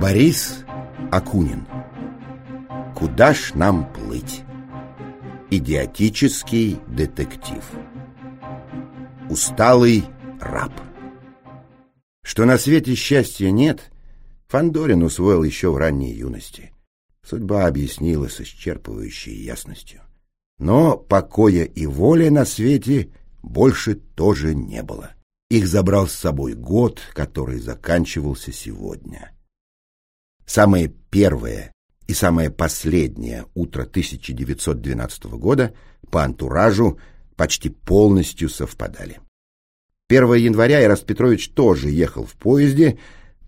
Борис Акунин Куда ж нам плыть? Идиотический детектив Усталый раб Что на свете счастья нет, Фандорин усвоил еще в ранней юности. Судьба объяснила с исчерпывающей ясностью. Но покоя и воли на свете больше тоже не было. Их забрал с собой год, который заканчивался сегодня. Самое первое и самое последнее утро 1912 года по антуражу почти полностью совпадали. 1 января Ираст Петрович тоже ехал в поезде,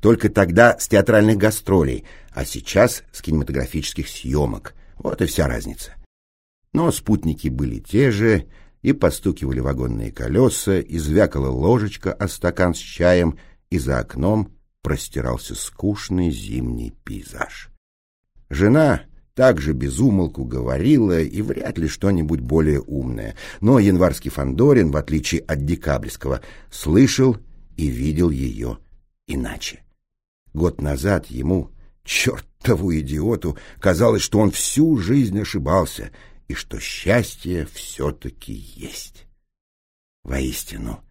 только тогда с театральных гастролей, а сейчас с кинематографических съемок. Вот и вся разница. Но спутники были те же, и постукивали вагонные колеса, и звякала ложечка о стакан с чаем, и за окном простирался скучный зимний пейзаж. Жена также безумолку говорила и вряд ли что-нибудь более умное, но январский Фандорин, в отличие от декабрьского, слышал и видел ее иначе. Год назад ему, чертову идиоту, казалось, что он всю жизнь ошибался — и что счастье все-таки есть. Воистину,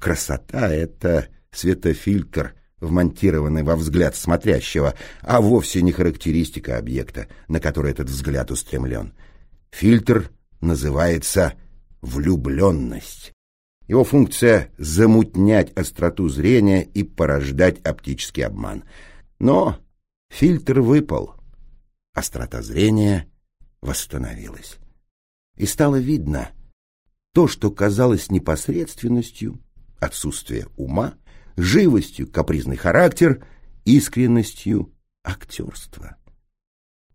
красота — это светофильтр, вмонтированный во взгляд смотрящего, а вовсе не характеристика объекта, на который этот взгляд устремлен. Фильтр называется влюбленность. Его функция — замутнять остроту зрения и порождать оптический обман. Но фильтр выпал. Острота зрения восстановилась и стало видно то, что казалось непосредственностью, отсутствие ума, живостью капризный характер, искренностью актерства.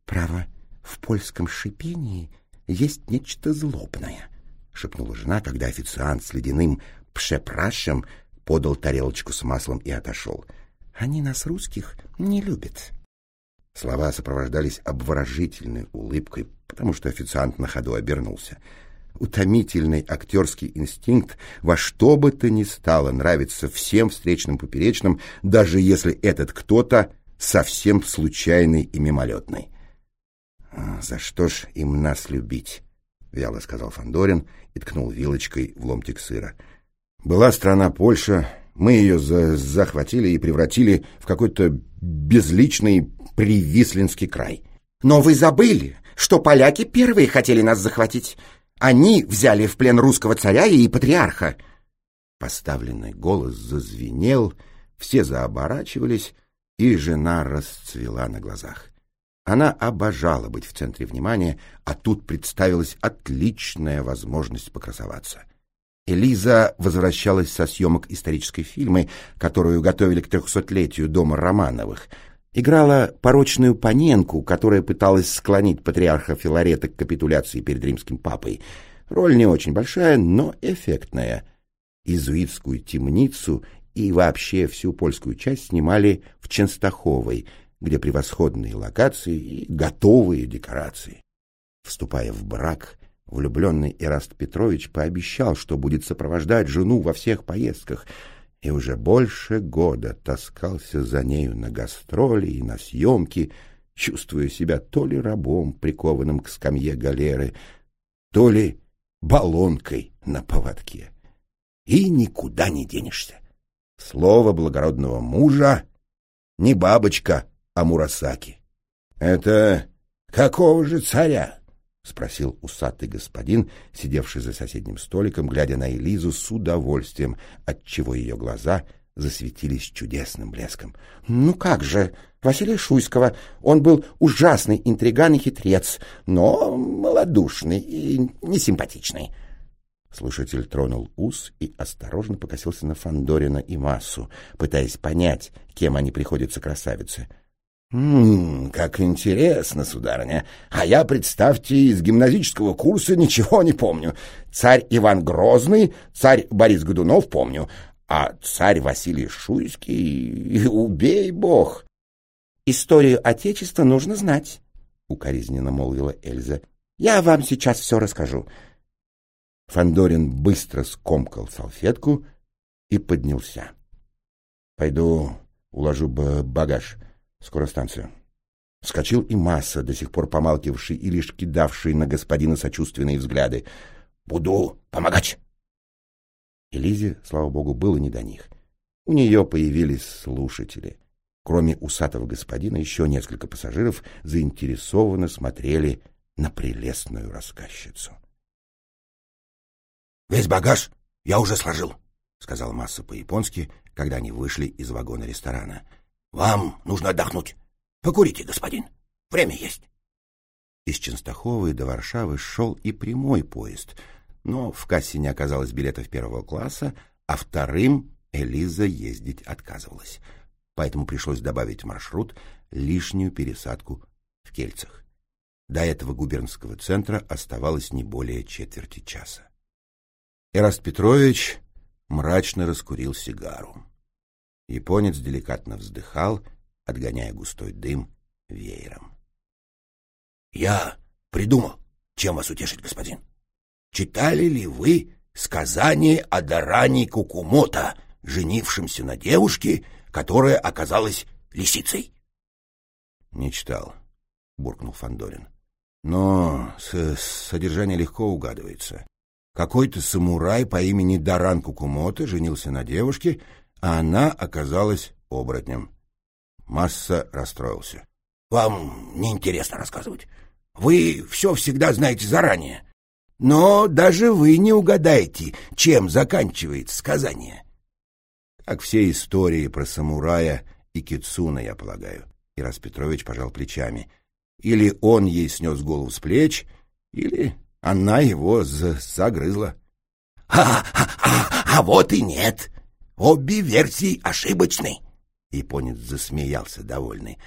«Право, в польском шипении есть нечто злобное», — шепнула жена, когда официант с ледяным пшепрашем подал тарелочку с маслом и отошел. «Они нас, русских, не любят». Слова сопровождались обворожительной улыбкой, потому что официант на ходу обернулся. Утомительный актерский инстинкт во что бы то ни стало нравится всем встречным поперечным, даже если этот кто-то совсем случайный и мимолетный. «А «За что ж им нас любить?» — вяло сказал Фандорин и ткнул вилочкой в ломтик сыра. «Была страна Польша, мы ее за захватили и превратили в какой-то безличный Привислинский край. Но вы забыли, что поляки первые хотели нас захватить. Они взяли в плен русского царя и патриарха. Поставленный голос зазвенел, все заоборачивались, и жена расцвела на глазах. Она обожала быть в центре внимания, а тут представилась отличная возможность покрасоваться. Элиза возвращалась со съемок исторической фильмы, которую готовили к трехсотлетию дома Романовых играла порочную Паненку, которая пыталась склонить патриарха Филарета к капитуляции перед римским папой. Роль не очень большая, но эффектная. Изуитскую темницу и вообще всю польскую часть снимали в Ченстаховой, где превосходные локации и готовые декорации. Вступая в брак, влюбленный Ираст Петрович пообещал, что будет сопровождать жену во всех поездках — и уже больше года таскался за нею на гастроли и на съемки, чувствуя себя то ли рабом, прикованным к скамье галеры, то ли баллонкой на поводке. И никуда не денешься. Слово благородного мужа не бабочка, а Мурасаки. Это какого же царя? — спросил усатый господин, сидевший за соседним столиком, глядя на Элизу с удовольствием, отчего ее глаза засветились чудесным блеском. — Ну как же, Василия Шуйского. Он был ужасный интриган и хитрец, но малодушный и несимпатичный. Слушатель тронул ус и осторожно покосился на Фандорина и Массу, пытаясь понять, кем они приходятся красавице — «Ммм, как интересно, сударыня. А я, представьте, из гимназического курса ничего не помню. Царь Иван Грозный, царь Борис Годунов помню, а царь Василий Шуйский... Убей бог!» «Историю Отечества нужно знать», — укоризненно молвила Эльза. «Я вам сейчас все расскажу». Фандорин быстро скомкал салфетку и поднялся. «Пойду уложу багаж». Скоро станция. Вскочил и масса, до сих пор помалкивавший и лишь кидавший на господина сочувственные взгляды. «Буду помогать!» Элизе, слава богу, было не до них. У нее появились слушатели. Кроме усатого господина, еще несколько пассажиров заинтересованно смотрели на прелестную рассказчицу. «Весь багаж я уже сложил», — сказал Масса по-японски, когда они вышли из вагона ресторана. «Вам нужно отдохнуть. Покурите, господин. Время есть». Из Ченстаховой до Варшавы шел и прямой поезд, но в кассе не оказалось билетов первого класса, а вторым Элиза ездить отказывалась. Поэтому пришлось добавить в маршрут лишнюю пересадку в Кельцах. До этого губернского центра оставалось не более четверти часа. Эраст Петрович мрачно раскурил сигару. Японец деликатно вздыхал, отгоняя густой дым веером. — Я придумал, чем вас утешить, господин. Читали ли вы сказание о Даране Кукумота, женившемся на девушке, которая оказалась лисицей? — Не читал, — буркнул Фандорин. Но с содержание легко угадывается. Какой-то самурай по имени Даран Кукумото женился на девушке, а она оказалась оборотнем. Масса расстроился. — Вам неинтересно рассказывать. Вы все всегда знаете заранее. Но даже вы не угадаете, чем заканчивается сказание. Как все истории про самурая и кицуна, я полагаю. Ирас Петрович пожал плечами. Или он ей снес голову с плеч, или она его загрызла. А, а, а, а вот и нет. Обе версии ошибочны. Японец засмеялся довольный.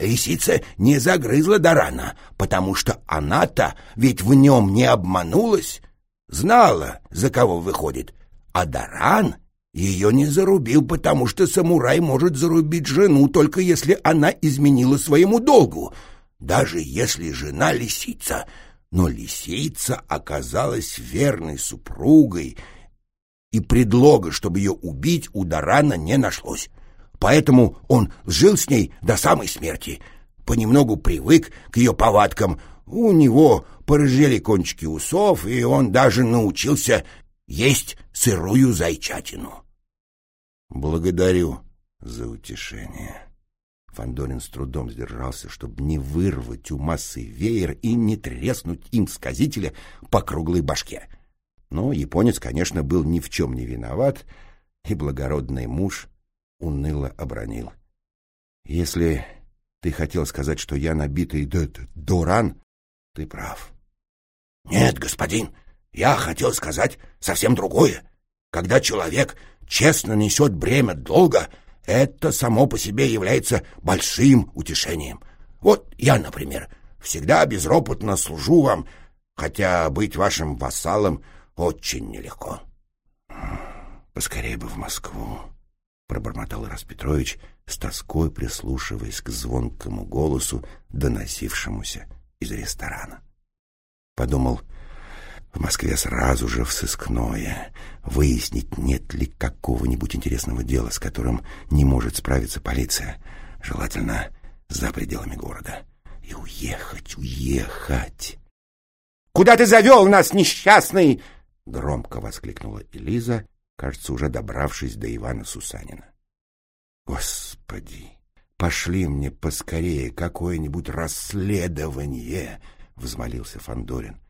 Лисица не загрызла Дарана, потому что она-то ведь в нем не обманулась, знала, за кого выходит. А Даран ее не зарубил, потому что самурай может зарубить жену, только если она изменила своему долгу, даже если жена лисица. Но лисица оказалась верной супругой, и предлога, чтобы ее убить, у Дарана не нашлось. Поэтому он жил с ней до самой смерти. Понемногу привык к ее повадкам. У него порыжели кончики усов, и он даже научился есть сырую зайчатину. Благодарю за утешение. Фандорин с трудом сдержался, чтобы не вырвать у массы веер и не треснуть им сказителя по круглой башке. Но японец, конечно, был ни в чем не виноват, и благородный муж уныло обронил. «Если ты хотел сказать, что я набитый д дуран, ты прав». «Нет, господин, я хотел сказать совсем другое. Когда человек честно несет бремя долга, это само по себе является большим утешением. Вот я, например, всегда безропотно служу вам, хотя быть вашим вассалом очень нелегко». «Поскорее бы в Москву», пробормотал Ирас Петрович с тоской прислушиваясь к звонкому голосу, доносившемуся из ресторана. Подумал, в Москве сразу же в сыскное, выяснить, нет ли какого-нибудь интересного дела, с которым не может справиться полиция, желательно за пределами города. И уехать, уехать. «Куда ты завел нас, несчастный?» — громко воскликнула Элиза кажется, уже добравшись до Ивана Сусанина. «Господи, пошли мне поскорее какое-нибудь расследование!» — взмолился Фандорин.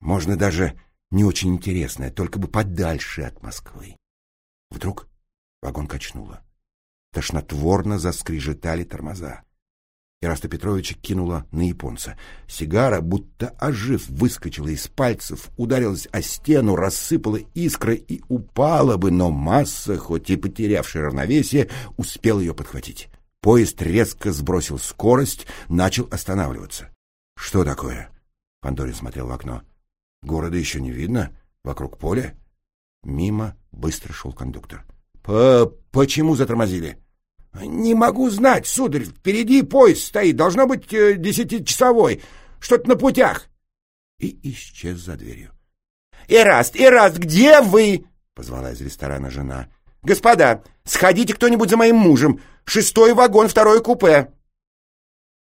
«Можно даже не очень интересное, только бы подальше от Москвы». Вдруг вагон качнуло. Тошнотворно заскрежетали тормоза. Ираста Петровича кинула на японца. Сигара, будто ожив, выскочила из пальцев, ударилась о стену, рассыпала искры и упала бы, но масса, хоть и потерявшая равновесие, успел ее подхватить. Поезд резко сбросил скорость, начал останавливаться. — Что такое? — Пандорин смотрел в окно. — Города еще не видно? Вокруг поля? Мимо быстро шел кондуктор. — Почему затормозили? —— Не могу знать, сударь. Впереди поезд стоит. Должно быть э, десятичасовой. Что-то на путях. И исчез за дверью. — Ираст, Ираст, где вы? — позвала из ресторана жена. Господа, сходите кто-нибудь за моим мужем. Шестой вагон, второе купе.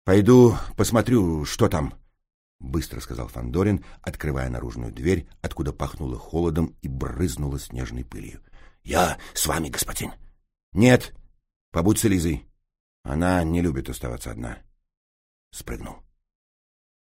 Пойду посмотрю, что там, — быстро сказал Фандорин, открывая наружную дверь, откуда пахнуло холодом и брызнуло снежной пылью. — Я с вами, господин. — Нет, побудь с Элизой. Она не любит оставаться одна. Спрыгнул.